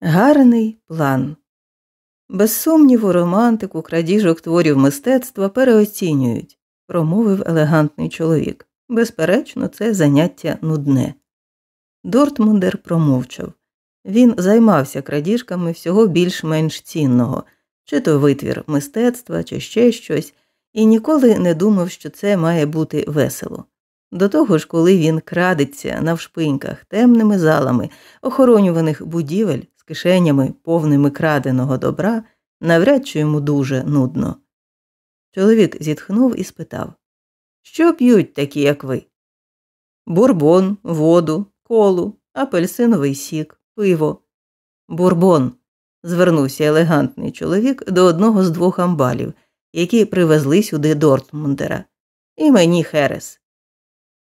Гарний план. Без сумніву, романтику, крадіжок творів мистецтва переоцінюють, промовив елегантний чоловік. Безперечно, це заняття нудне. Дортмундер промовчав. Він займався крадіжками всього більш-менш цінного, чи то витвір мистецтва, чи ще щось, і ніколи не думав, що це має бути весело. До того ж, коли він крадеться навшпиньках темними залами охоронюваних будівель кишенями, повними краденого добра, навряд чи йому дуже нудно. Чоловік зітхнув і спитав Що п'ють такі, як ви? Бурбон, воду, колу, апельсиновий сік, пиво. Бурбон. звернувся елегантний чоловік до одного з двох амбалів, які привезли сюди Дортмундера. І мені Херес.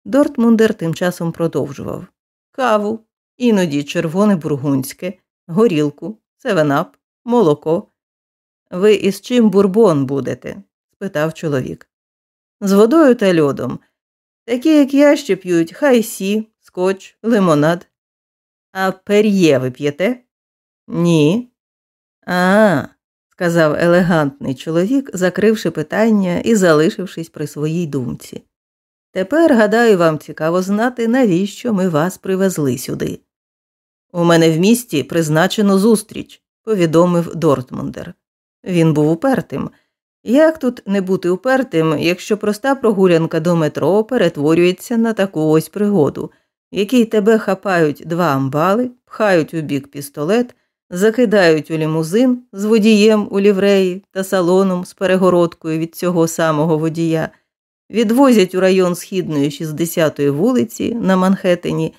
Дортмундер тим часом продовжував каву, іноді червоне бургунське, горілку, севенап, молоко. Ви із чим бурбон будете? спитав чоловік. З водою та льодом. Такі, як я ще п'ють, хайсі, скотч, лимонад. А пер'є ви п'єте? Ні. А, сказав елегантний чоловік, закривши питання і залишившись при своїй думці. Тепер, гадаю, вам цікаво знати, навіщо ми вас привезли сюди. У мене в місті призначено зустріч, повідомив Дортмундер. Він був упертим. Як тут не бути упертим, якщо проста прогулянка до метро перетворюється на таку ось пригоду, в якій тебе хапають два амбали, пхають у бік пістолет, закидають у лімузин з водієм у лівреї та салоном з перегородкою від цього самого водія відвозять у район східної 60-ї вулиці на Манхеттені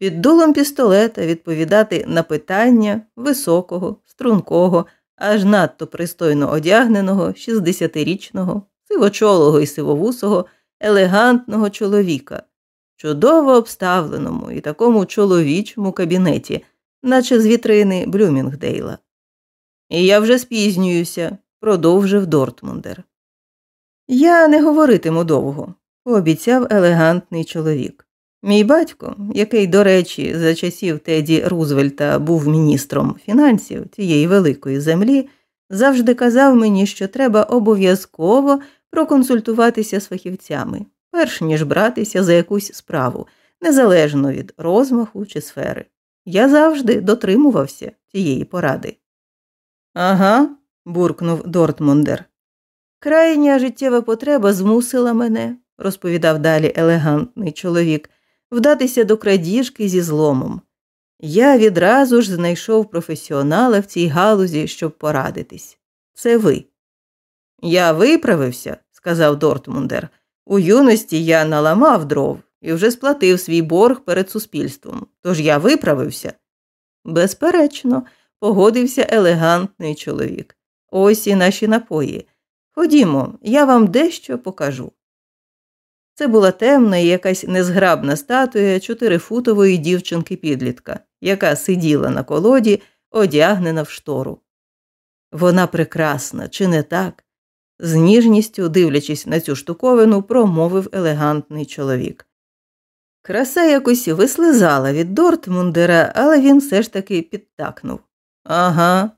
під дулом пістолета відповідати на питання високого, стрункого, аж надто пристойно одягненого 60-річного, сивочолого і сивовусого, елегантного чоловіка, чудово обставленому і такому чоловічому кабінеті, наче з вітрини Блюмінгдейла. І я вже спізнююся, продовжив Дортмундер. Я не говоритиму довго, пообіцяв елегантний чоловік. Мій батько, який, до речі, за часів Теді Рузвельта був міністром фінансів цієї великої землі, завжди казав мені, що треба обов'язково проконсультуватися з фахівцями, перш ніж братися за якусь справу, незалежно від розмаху чи сфери. Я завжди дотримувався цієї поради. Ага, буркнув Дортмундер. Крайня життєва потреба змусила мене, розповідав далі елегантний чоловік, вдатися до крадіжки зі зломом. Я відразу ж знайшов професіонала в цій галузі, щоб порадитись. Це ви. Я виправився, сказав Дортмундер. У юності я наламав дров і вже сплатив свій борг перед суспільством. Тож я виправився. Безперечно, погодився елегантний чоловік. Ось і наші напої. Ходімо, я вам дещо покажу. Це була темна і якась незграбна статуя чотирифутової дівчинки підлітка, яка сиділа на колоді, одягнена в штору. Вона прекрасна, чи не так? з ніжністю, дивлячись на цю штуковину, промовив елегантний чоловік. Краса якось вислизала від Дортмундера, але він все ж таки підтакнув. Ага.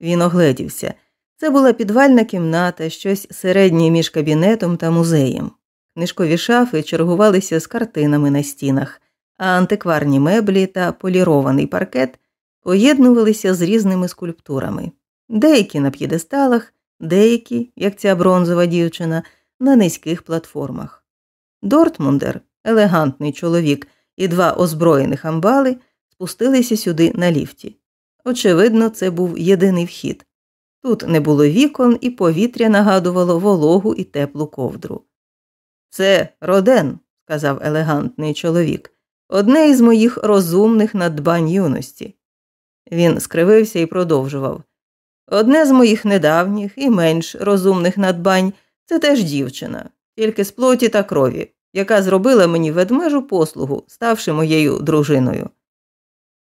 Він огледівся. Це була підвальна кімната, щось середнє між кабінетом та музеєм. Книжкові шафи чергувалися з картинами на стінах, а антикварні меблі та полірований паркет поєднувалися з різними скульптурами, деякі на п'єдесталах, деякі, як ця бронзова дівчина, на низьких платформах. Дортмундер, елегантний чоловік і два озброєних амбали спустилися сюди на ліфті. Очевидно, це був єдиний вхід. Тут не було вікон, і повітря нагадувало вологу і теплу ковдру. Це роден, сказав елегантний чоловік, одне із моїх розумних надбань юності. Він скривився і продовжував. Одне з моїх недавніх і менш розумних надбань це теж дівчина, тільки з плоті та крові, яка зробила мені ведмежу послугу, ставши моєю дружиною.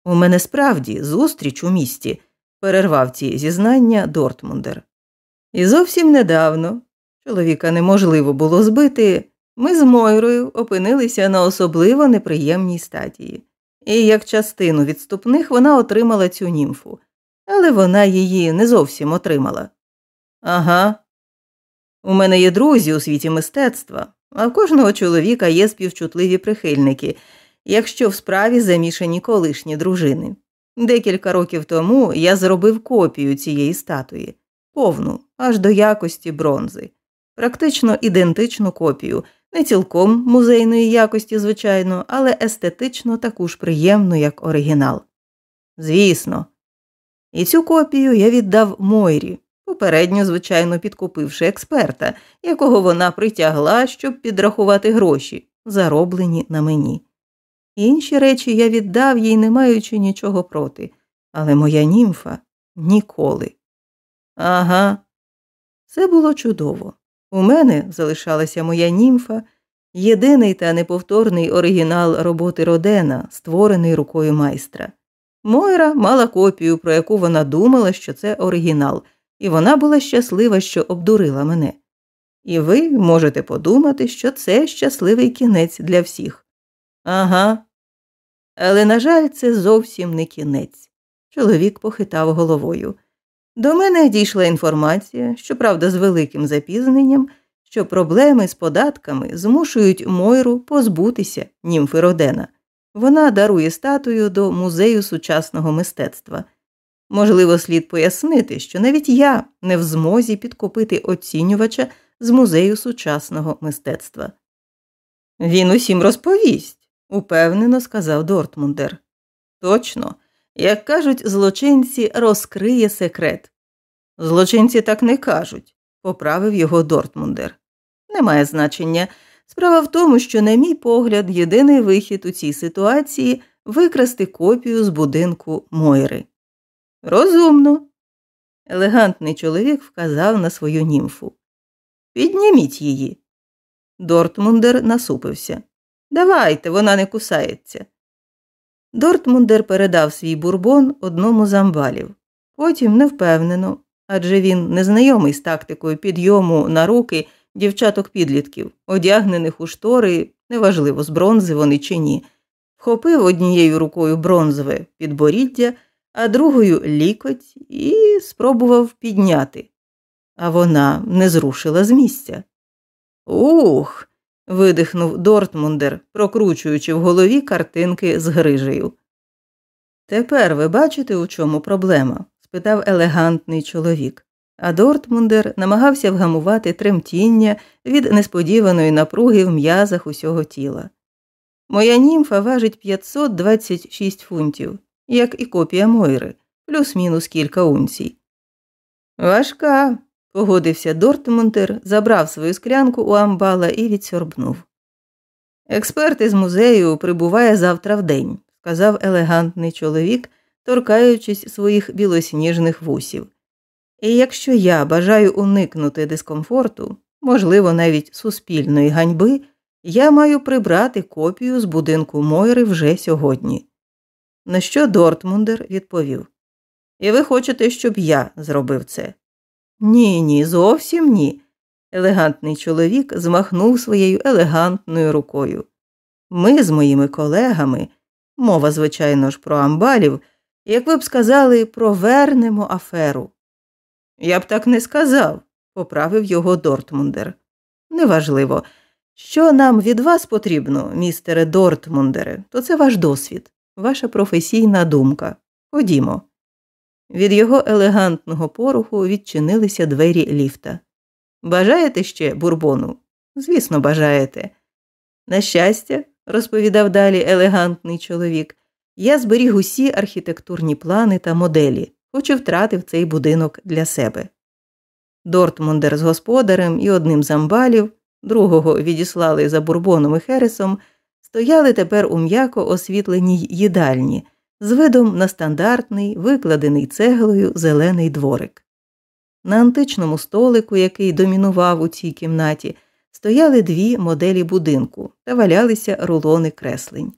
У мене справді зустріч у місті перервав ці зізнання Дортмундер. І зовсім недавно чоловіка неможливо було збити, ми з Мойрою опинилися на особливо неприємній стадії. і як частину відступних вона отримала цю німфу, але вона її не зовсім отримала. Ага. У мене є друзі у світі мистецтва, а в кожного чоловіка є співчутливі прихильники, якщо в справі замішані колишні дружини. Декілька років тому я зробив копію цієї статуї, повну, аж до якості бронзи, практично ідентичну копію, не цілком музейної якості, звичайно, але естетично таку ж приємну, як оригінал. Звісно. І цю копію я віддав Мойрі, попередньо, звичайно, підкупивши експерта, якого вона притягла, щоб підрахувати гроші, зароблені на мені. Інші речі я віддав їй, не маючи нічого проти, але моя німфа ніколи. Ага, це було чудово. У мене залишалася моя німфа, єдиний та неповторний оригінал роботи Родена, створений рукою майстра. Мойра мала копію, про яку вона думала, що це оригінал, і вона була щаслива, що обдурила мене. І ви можете подумати, що це щасливий кінець для всіх. Ага. Але, на жаль, це зовсім не кінець. Чоловік похитав головою. До мене дійшла інформація, щоправда, з великим запізненням, що проблеми з податками змушують Мойру позбутися німфи Родена. Вона дарує статую до музею сучасного мистецтва. Можливо, слід пояснити, що навіть я не в змозі підкупити оцінювача з музею сучасного мистецтва. Він усім розповість, упевнено сказав Дортмундер. Точно, як кажуть злочинці, розкриє секрет. Злочинці так не кажуть, поправив його Дортмундер. Немає значення. Справа в тому, що, на мій погляд, єдиний вихід у цій ситуації викрасти копію з будинку Мойри. Розумно. Елегантний чоловік вказав на свою німфу. Підніміть її. Дортмундер насупився. Давайте, вона не кусається. Дортмундер передав свій бурбон одному з амбалів. Потім невпевнено, адже він незнайомий з тактикою підйому на руки дівчаток підлітків, одягнених у штори, неважливо, з бронзи вони чи ні, вхопив однією рукою бронзове підборіддя, а другою лікоть і спробував підняти. А вона не зрушила з місця. Ух видихнув Дортмундер, прокручуючи в голові картинки з грижею. Тепер ви бачите, у чому проблема? спитав елегантний чоловік, а Дортмундер намагався вгамувати тремтіння від несподіваної напруги в м'язах усього тіла. Моя німфа важить 526 фунтів, як і копія Мойри, плюс-мінус кілька унцій. Важка, Погодився Дортмунтер, забрав свою склянку у амбала і відсорбнув. Експерт із музею прибуває завтра в день», – сказав елегантний чоловік, торкаючись своїх білосніжних вусів. І якщо я бажаю уникнути дискомфорту, можливо, навіть суспільної ганьби, я маю прибрати копію з будинку Мойри вже сьогодні. На що Дортмундер відповів І ви хочете, щоб я зробив це? Ні, ні, зовсім ні. Елегантний чоловік змахнув своєю елегантною рукою. Ми з моїми колегами, мова, звичайно ж, про амбалів, як ви б сказали, провернемо аферу. Я б так не сказав, поправив його Дортмундер. Неважливо. Що нам від вас потрібно, містере Дортмундере, то це ваш досвід, ваша професійна думка. Ходімо. Від його елегантного поруху відчинилися двері ліфта. Бажаєте ще бурбону? Звісно, бажаєте. На щастя, розповідав далі елегантний чоловік, я зберіг усі архітектурні плани та моделі, хоч і втратив цей будинок для себе. Дортмундер з господарем і одним з амбалів, другого відіслали за бурбоном і хересом, стояли тепер у м'яко освітленій їдальні з видом на стандартний, викладений цеглою зелений дворик. На античному столику, який домінував у цій кімнаті, стояли дві моделі будинку та валялися рулони креслень.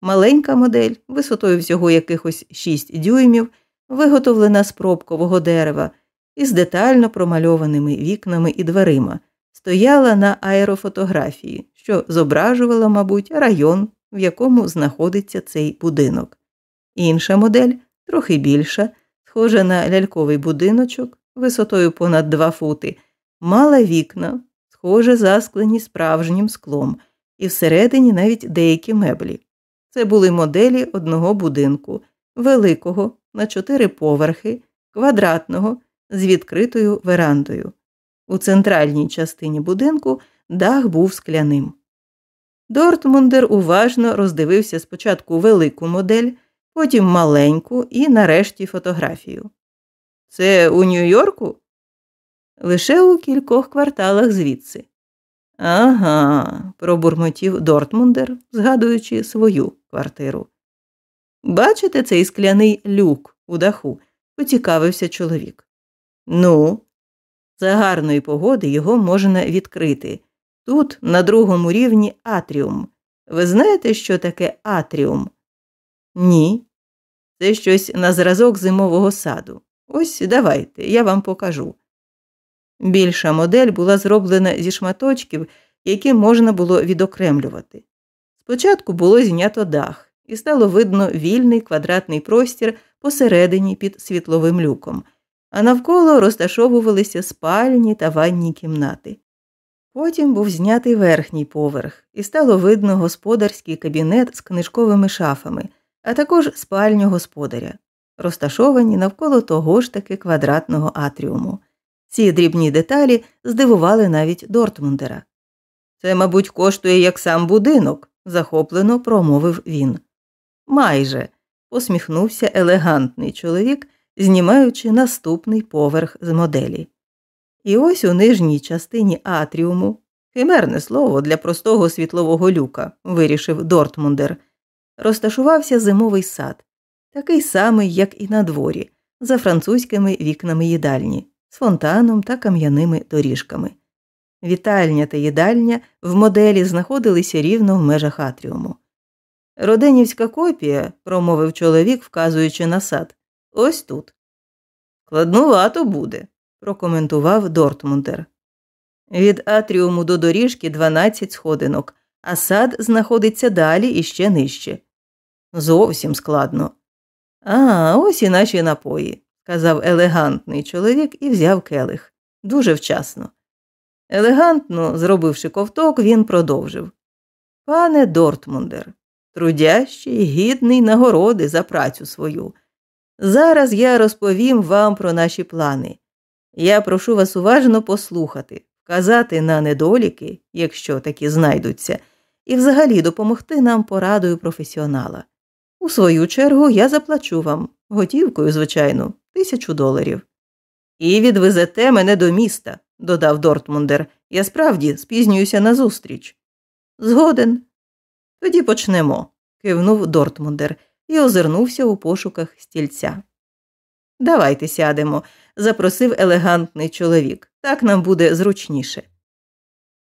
Маленька модель, висотою всього якихось 6 дюймів, виготовлена з пробкового дерева із детально промальованими вікнами і дверима, стояла на аерофотографії, що зображувала, мабуть, район в якому знаходиться цей будинок. Інша модель, трохи більша, схожа на ляльковий будиночок висотою понад два фути, мала вікна, схоже засклені справжнім склом, і всередині навіть деякі меблі. Це були моделі одного будинку, великого на чотири поверхи, квадратного з відкритою верандою. У центральній частині будинку дах був скляним. Дортмундер уважно роздивився спочатку велику модель, потім маленьку і нарешті фотографію. Це у Нью-Йорку? Лише у кількох кварталах звідси. Ага, пробурмотів Дортмундер, згадуючи свою квартиру. Бачите цей скляний люк у даху? поцікавився чоловік. Ну, за гарної погоди його можна відкрити. Тут, на другому рівні, атріум. Ви знаєте, що таке атріум? Ні. Це щось на зразок зимового саду. Ось давайте, я вам покажу. Більша модель була зроблена зі шматочків, які можна було відокремлювати. Спочатку було знято дах, і стало видно вільний квадратний простір посередині під світловим люком, а навколо розташовувалися спальні та ванні кімнати. Потім був знятий верхній поверх, і стало видно господарський кабінет з книжковими шафами, а також спальню господаря, розташовані навколо того ж таки квадратного атріуму. Ці дрібні деталі здивували навіть Дортмундера. Це, мабуть, коштує як сам будинок, захоплено промовив він. Майже, посміхнувся елегантний чоловік, знімаючи наступний поверх з моделі. І ось у нижній частині атріуму, химерне слово для простого світлового люка, вирішив Дортмундер, розташувався зимовий сад, такий самий, як і на дворі, за французькими вікнами їдальні, з фонтаном та кам'яними доріжками. Вітальня та їдальня в моделі знаходилися рівно в межах атріуму. Роденівська копія, промовив чоловік, вказуючи на сад, ось тут. Складнувато буде, прокоментував Дортмундер. Від атріуму до доріжки 12 сходинок, а сад знаходиться далі і ще нижче. Зовсім складно. А, ось і наші напої, сказав елегантний чоловік і взяв келих. Дуже вчасно. Елегантно, зробивши ковток, він продовжив Пане Дортмундер, трудящий, гідний нагороди за працю свою. Зараз я розповім вам про наші плани. Я прошу вас уважно послухати, вказати на недоліки, якщо такі знайдуться, і взагалі допомогти нам порадою професіонала. У свою чергу я заплачу вам, готівкою, звичайно, тисячу доларів. І відвезете мене до міста, додав Дортмундер. Я справді спізнююся на зустріч. Згоден. Тоді почнемо, кивнув Дортмундер і озирнувся у пошуках стільця. Давайте сядемо, запросив елегантний чоловік. Так нам буде зручніше.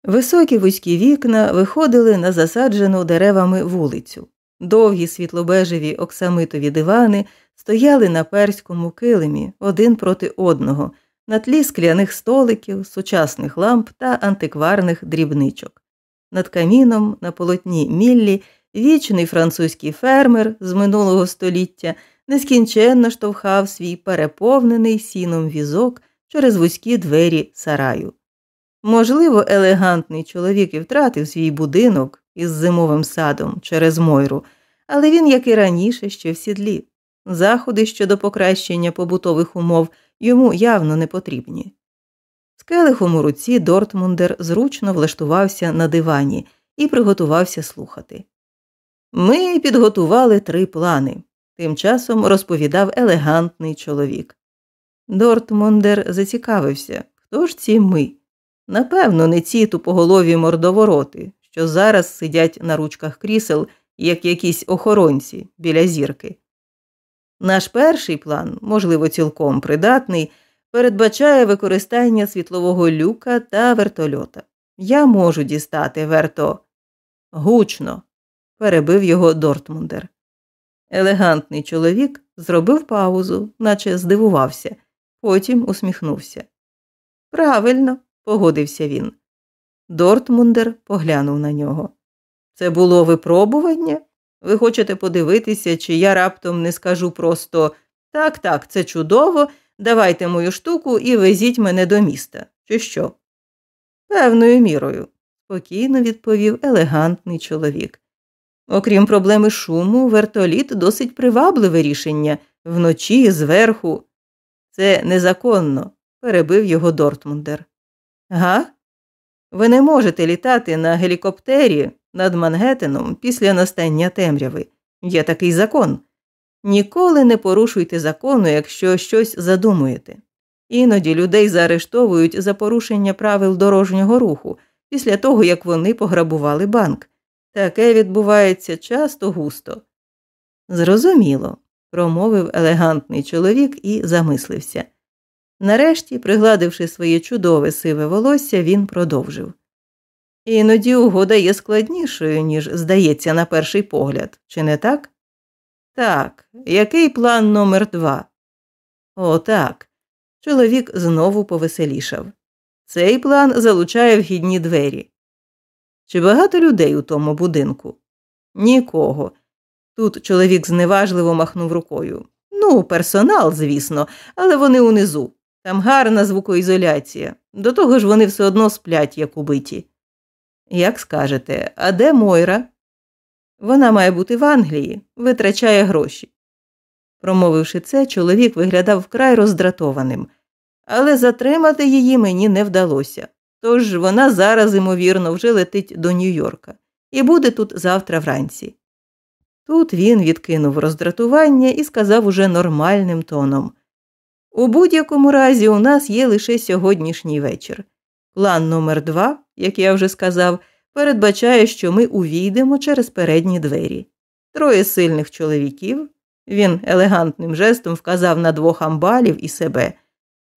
Високі вузькі вікна виходили на засаджену деревами вулицю. Довгі світлобежеві оксамитові дивани стояли на перському килимі один проти одного, на тлі скляних столиків, сучасних ламп та антикварних дрібничок. Над каміном на полотні Міллі вічний французький фермер з минулого століття нескінченно штовхав свій переповнений сіном візок через вузькі двері сараю. Можливо, елегантний чоловік і втратив свій будинок із зимовим садом через Мойру, але він, як і раніше, ще в сідлі. Заходи щодо покращення побутових умов йому явно не потрібні. З келихом у руці Дортмундер зручно влаштувався на дивані і приготувався слухати. Ми підготували три плани, тим часом розповідав елегантний чоловік. Дортмундер зацікавився, хто ж ці ми? Напевно, не ці тупоголові мордовороти, що зараз сидять на ручках крісел, як якісь охоронці біля зірки. Наш перший план, можливо, цілком придатний, передбачає використання світлового люка та вертольота. Я можу дістати верто гучно, перебив його Дортмундер. Елегантний чоловік зробив паузу, наче здивувався, потім усміхнувся. Правильно, погодився він. Дортмундер поглянув на нього. Це було випробування? Ви хочете подивитися, чи я раптом не скажу просто так, так, це чудово, давайте мою штуку і везіть мене до міста, чи що? Певною мірою, спокійно відповів елегантний чоловік. Окрім проблеми шуму, вертоліт досить привабливе рішення вночі, зверху. Це незаконно, перебив його Дортмундер. Га? Ви не можете літати на гелікоптері над Мангеттеном після настання темряви. Є такий закон. Ніколи не порушуйте закону, якщо щось задумуєте. Іноді людей заарештовують за порушення правил дорожнього руху після того, як вони пограбували банк. Таке відбувається часто густо. Зрозуміло, промовив елегантний чоловік і замислився. Нарешті, пригладивши своє чудове сиве волосся, він продовжив. Іноді угода є складнішою, ніж здається на перший погляд, чи не так? Так, який план номер два? О, так. Чоловік знову повеселішав. Цей план залучає вхідні двері. Чи багато людей у тому будинку? Нікого. Тут чоловік зневажливо махнув рукою. Ну, персонал, звісно, але вони унизу. Там гарна звукоізоляція. До того ж вони все одно сплять, як убиті. Як скажете, а де Мойра? Вона має бути в Англії, витрачає гроші. Промовивши це, чоловік виглядав вкрай роздратованим, але затримати її мені не вдалося. Тож вона зараз, ймовірно, вже летить до Нью-Йорка і буде тут завтра вранці. Тут він відкинув роздратування і сказав уже нормальним тоном У будь-якому разі, у нас є лише сьогоднішній вечір. План номер два, як я вже сказав, передбачає, що ми увійдемо через передні двері. Троє сильних чоловіків. Він елегантним жестом вказав на двох амбалів і себе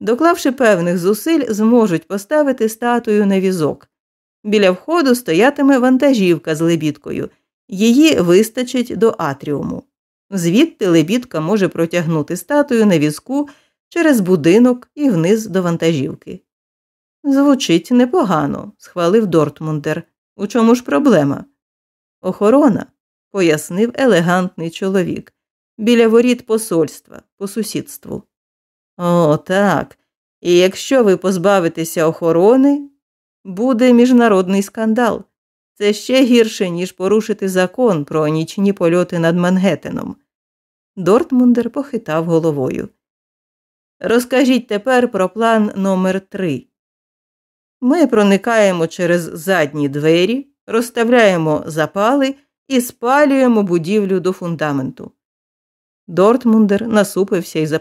доклавши певних зусиль, зможуть поставити статую на візок. Біля входу стоятиме вантажівка з лебідкою, її вистачить до атріуму. Звідти лебідка може протягнути статую на візку через будинок і вниз до вантажівки. Звучить непогано, схвалив Дортмундер. У чому ж проблема? Охорона, пояснив елегантний чоловік, біля воріт посольства по сусідству. О, так. І якщо ви позбавитеся охорони, буде міжнародний скандал. Це ще гірше, ніж порушити закон про нічні польоти над Мангеттеном. Дортмундер похитав головою. Розкажіть тепер про план номер 3 Ми проникаємо через задні двері, розставляємо запали і спалюємо будівлю до фундаменту. Дортмундер насупився і заперечив.